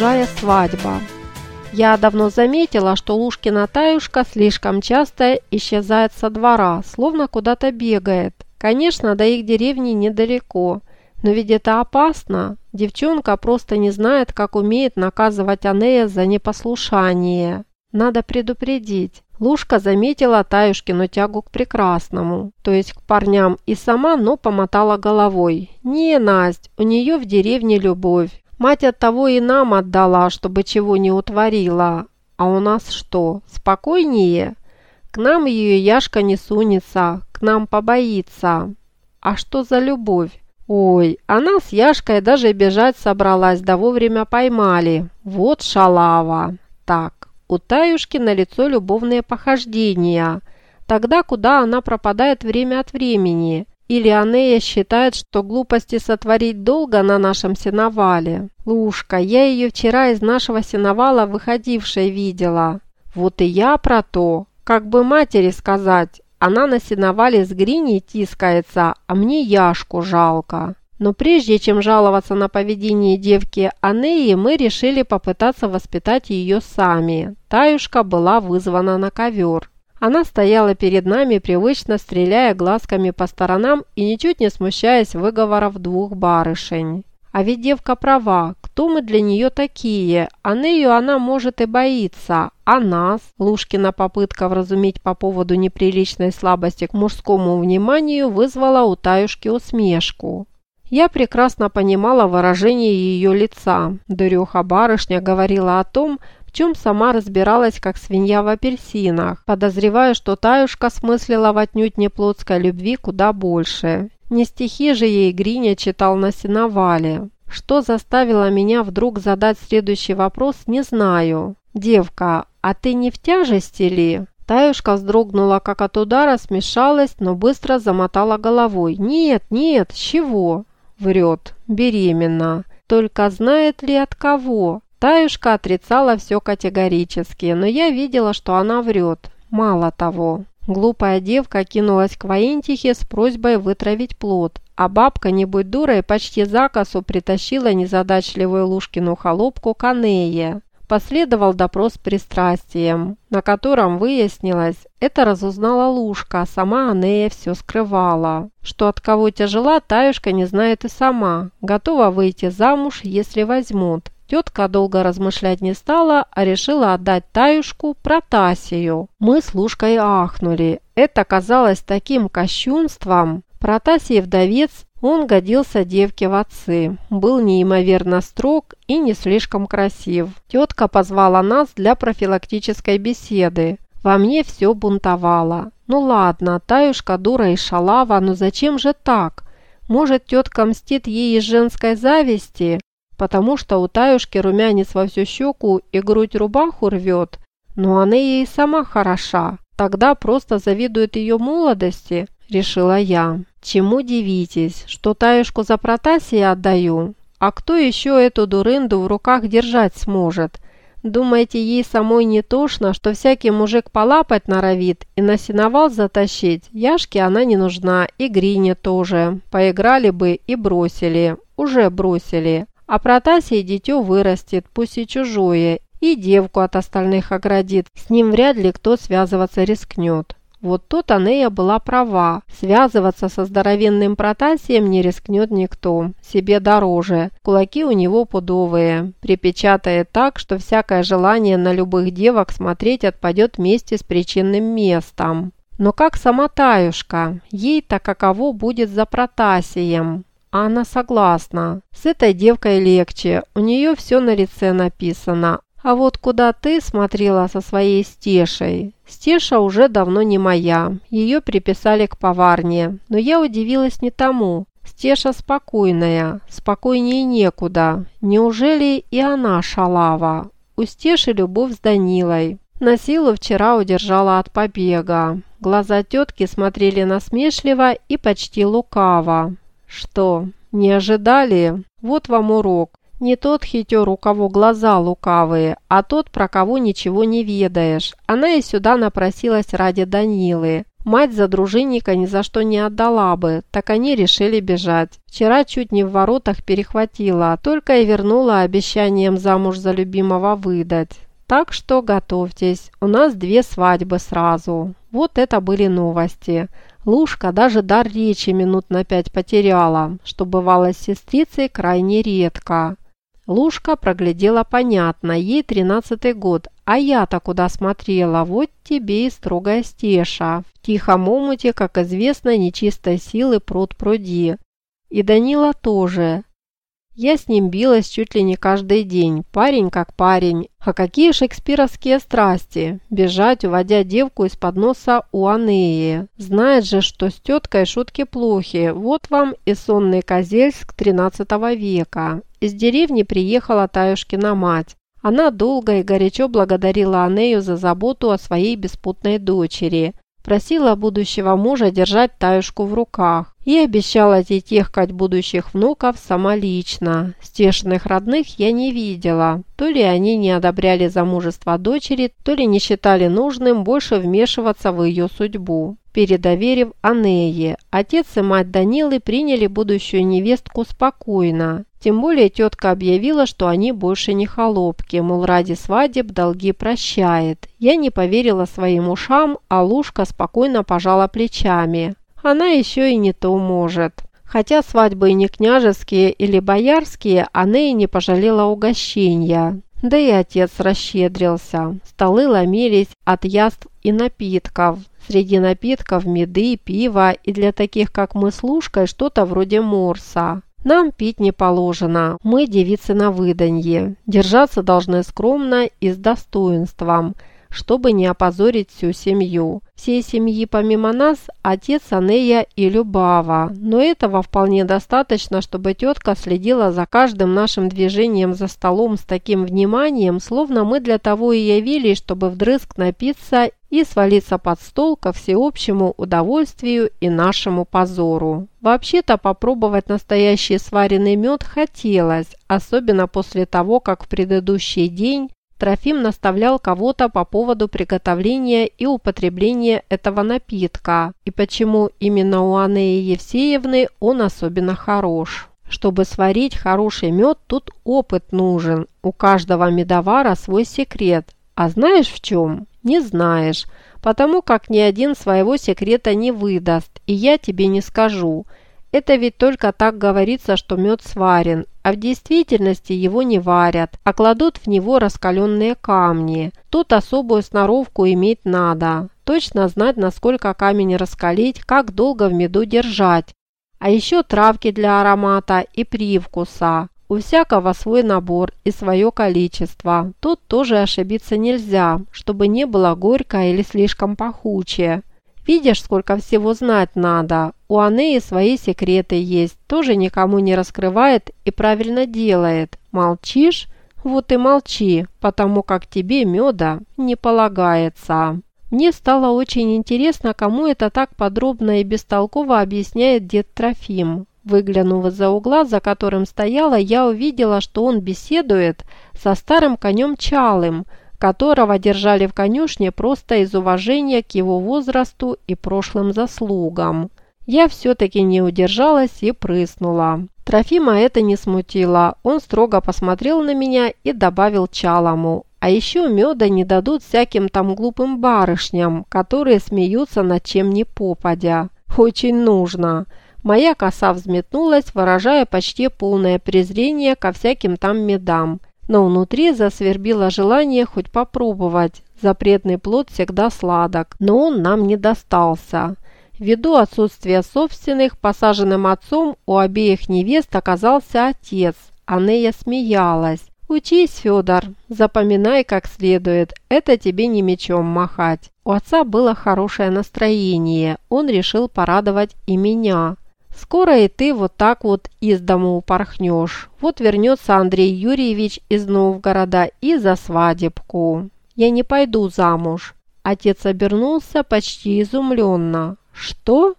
чужая свадьба. Я давно заметила, что Лушкина Таюшка слишком часто исчезает со двора, словно куда-то бегает. Конечно, до их деревни недалеко, но ведь это опасно. Девчонка просто не знает, как умеет наказывать Анея за непослушание. Надо предупредить. Лушка заметила Таюшкину тягу к прекрасному, то есть к парням, и сама, но помотала головой. «Не, Насть, у нее в деревне любовь. Мать от того и нам отдала, чтобы чего не утворила. А у нас что, спокойнее? К нам ее Яшка не сунется, к нам побоится. А что за любовь? Ой, она с Яшкой даже бежать собралась, да вовремя поймали. Вот шалава. Так, у Таюшки на лицо любовные похождения. Тогда куда она пропадает время от времени? Или Анея считает, что глупости сотворить долго на нашем сеновале? Лушка, я ее вчера из нашего сеновала выходившей видела. Вот и я про то. Как бы матери сказать, она на сеновале с Гриней тискается, а мне Яшку жалко. Но прежде чем жаловаться на поведение девки Анеи, мы решили попытаться воспитать ее сами. Таюшка была вызвана на ковер. Она стояла перед нами, привычно стреляя глазками по сторонам и ничуть не смущаясь выговоров двух барышень. А ведь девка права, кто мы для нее такие? А Нею она может и боится, а нас? Лушкина попытка вразумить по поводу неприличной слабости к мужскому вниманию вызвала у Таюшки усмешку. Я прекрасно понимала выражение ее лица. Дуреха барышня говорила о том, в чем сама разбиралась, как свинья в апельсинах, подозревая, что Таюшка смыслила в отнюдь не плотской любви куда больше. Не стихи же ей Гриня читал на сеновале. Что заставило меня вдруг задать следующий вопрос, не знаю. «Девка, а ты не в тяжести ли?» Таюшка вздрогнула, как от удара, смешалась, но быстро замотала головой. «Нет, нет, с чего?» Врет. Беременна. Только знает ли от кого? Таюшка отрицала все категорически, но я видела, что она врет. Мало того, глупая девка кинулась к Воинтихе с просьбой вытравить плод, а бабка, не будь дурой, почти за косу притащила незадачливую Лушкину холопку к Анее. Последовал допрос с пристрастием, на котором выяснилось, это разузнала Лушка, а сама Анея все скрывала. Что от кого тяжела, Таюшка не знает и сама. Готова выйти замуж, если возьмут. Тетка долго размышлять не стала, а решила отдать Таюшку Протасию. Мы с Лушкой ахнули. Это казалось таким кощунством. Протасий вдовец, он годился девке в отцы. Был неимоверно строг и не слишком красив. Тетка позвала нас для профилактической беседы. Во мне все бунтовало. Ну ладно, Таюшка дура и шалава, но зачем же так? Может, тетка мстит ей из женской зависти? Потому что у Таюшки румянец во всю щеку и грудь рубаху рвет, но она ей сама хороша, тогда просто завидует ее молодости, решила я. Чему дивитесь, что Таюшку за Протасия отдаю? А кто еще эту дурынду в руках держать сможет? Думаете, ей самой не тошно, что всякий мужик полапать норовит и на сеновал затащить? Яшке она не нужна, и Грине тоже. Поиграли бы и бросили. Уже бросили. А Протасий дитё вырастет, пусть и чужое, и девку от остальных оградит. С ним вряд ли кто связываться рискнет. Вот тут Анея была права. Связываться со здоровенным Протасием не рискнет никто. Себе дороже. Кулаки у него пудовые. Припечатает так, что всякое желание на любых девок смотреть отпадет вместе с причинным местом. Но как сама Таюшка? Ей-то каково будет за Протасием? А она согласна. С этой девкой легче, у нее все на лице написано. А вот куда ты смотрела со своей Стешей? Стеша уже давно не моя, ее приписали к поварне, но я удивилась не тому. Стеша спокойная, спокойнее некуда. Неужели и она шалава? У Стеши любовь с Данилой. На силу вчера удержала от побега. Глаза тетки смотрели насмешливо и почти лукаво. Что, не ожидали? Вот вам урок. Не тот хитер, у кого глаза лукавые, а тот, про кого ничего не ведаешь. Она и сюда напросилась ради Данилы. Мать за дружинника ни за что не отдала бы, так они решили бежать. Вчера чуть не в воротах перехватила, только и вернула обещанием замуж за любимого выдать. Так что готовьтесь, у нас две свадьбы сразу. Вот это были новости. Лушка даже дар речи минут на пять потеряла, что бывало с сестрицей крайне редко. Лушка проглядела понятно, ей тринадцатый год, а я-то куда смотрела, вот тебе и строгая стеша. В тихом омуте, как известно, нечистой силы пруд пруди. И Данила тоже. Я с ним билась чуть ли не каждый день, парень как парень. А какие шекспировские страсти! Бежать, уводя девку из-под носа у Анеи. Знает же, что с теткой шутки плохи. Вот вам и сонный Козельск XIII века. Из деревни приехала Таюшкина мать. Она долго и горячо благодарила Анею за заботу о своей беспутной дочери. Просила будущего мужа держать Таюшку в руках и обещала детехкать будущих внуков сама лично. Стешных родных я не видела. То ли они не одобряли замужество дочери, то ли не считали нужным больше вмешиваться в ее судьбу передоверив Анее. Отец и мать Данилы приняли будущую невестку спокойно. Тем более тетка объявила, что они больше не холопки, мол, ради свадеб долги прощает. Я не поверила своим ушам, а Лушка спокойно пожала плечами. Она еще и не то может. Хотя свадьбы и не княжеские или боярские, Анея не пожалела угощения. Да и отец расщедрился. Столы ломились от яств и напитков. Среди напитков меды, пиво и для таких, как мы с Лушкой, что-то вроде морса. Нам пить не положено, мы девицы на выданье. Держаться должны скромно и с достоинством – чтобы не опозорить всю семью. Всей семьи помимо нас отец Анея и Любава, но этого вполне достаточно, чтобы тетка следила за каждым нашим движением за столом с таким вниманием, словно мы для того и явились, чтобы вдрызг напиться и свалиться под стол ко всеобщему удовольствию и нашему позору. Вообще-то попробовать настоящий сваренный мед хотелось, особенно после того, как в предыдущий день Трофим наставлял кого-то по поводу приготовления и употребления этого напитка, и почему именно у Анны Евсеевны он особенно хорош. Чтобы сварить хороший мед, тут опыт нужен. У каждого медовара свой секрет. А знаешь в чем? Не знаешь, потому как ни один своего секрета не выдаст, и я тебе не скажу – это ведь только так говорится, что мед сварен, а в действительности его не варят, а кладут в него раскаленные камни. Тут особую сноровку иметь надо. Точно знать, насколько камень раскалить, как долго в меду держать. А еще травки для аромата и привкуса. У всякого свой набор и свое количество. Тут тоже ошибиться нельзя, чтобы не было горько или слишком пахучее. Видишь, сколько всего знать надо. У Анеи свои секреты есть, тоже никому не раскрывает и правильно делает. Молчишь? Вот и молчи, потому как тебе меда не полагается. Мне стало очень интересно, кому это так подробно и бестолково объясняет дед Трофим. Выглянув из-за угла, за которым стояла, я увидела, что он беседует со старым конем Чалым – которого держали в конюшне просто из уважения к его возрасту и прошлым заслугам. Я все-таки не удержалась и прыснула. Трофима это не смутило. Он строго посмотрел на меня и добавил чалому. А еще меда не дадут всяким там глупым барышням, которые смеются над чем ни попадя. Очень нужно. Моя коса взметнулась, выражая почти полное презрение ко всяким там медам но внутри засвербило желание хоть попробовать. Запретный плод всегда сладок, но он нам не достался. Ввиду отсутствия собственных, посаженным отцом у обеих невест оказался отец. Анея смеялась. «Учись, Федор, запоминай как следует, это тебе не мечом махать». У отца было хорошее настроение, он решил порадовать и меня. Скоро и ты вот так вот из дому упорхнешь. Вот вернется Андрей Юрьевич из Новгорода и за свадебку. Я не пойду замуж». Отец обернулся почти изумленно. «Что?»